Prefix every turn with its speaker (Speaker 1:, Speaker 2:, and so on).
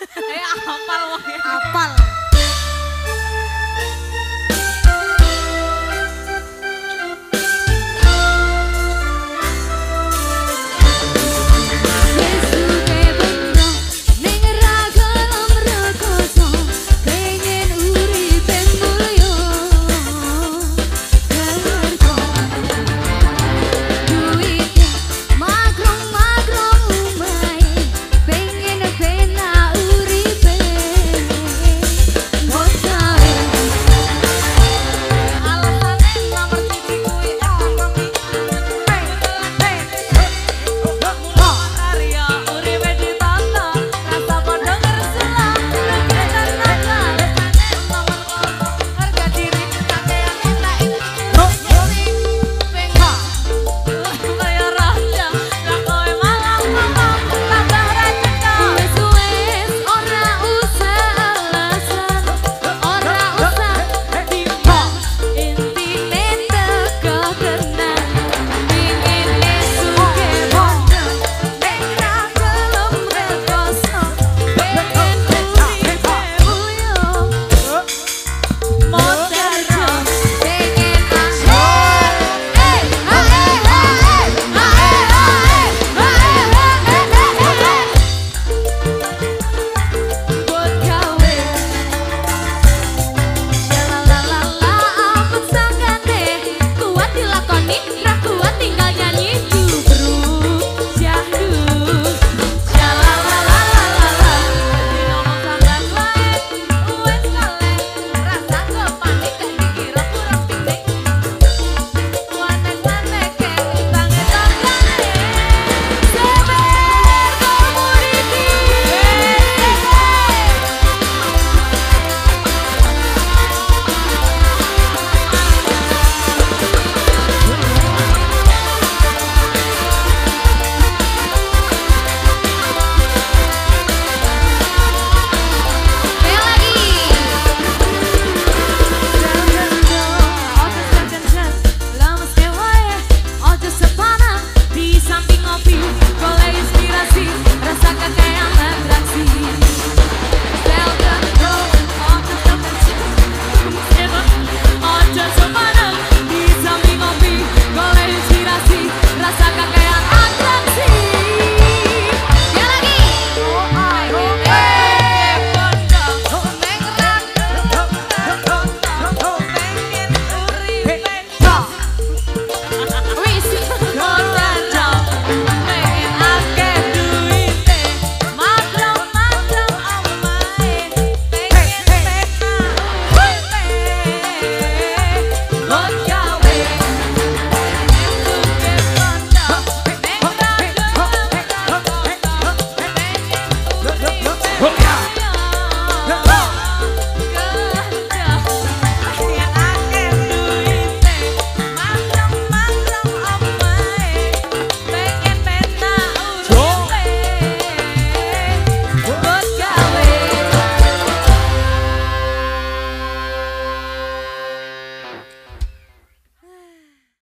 Speaker 1: Eh apal wong.
Speaker 2: Apal.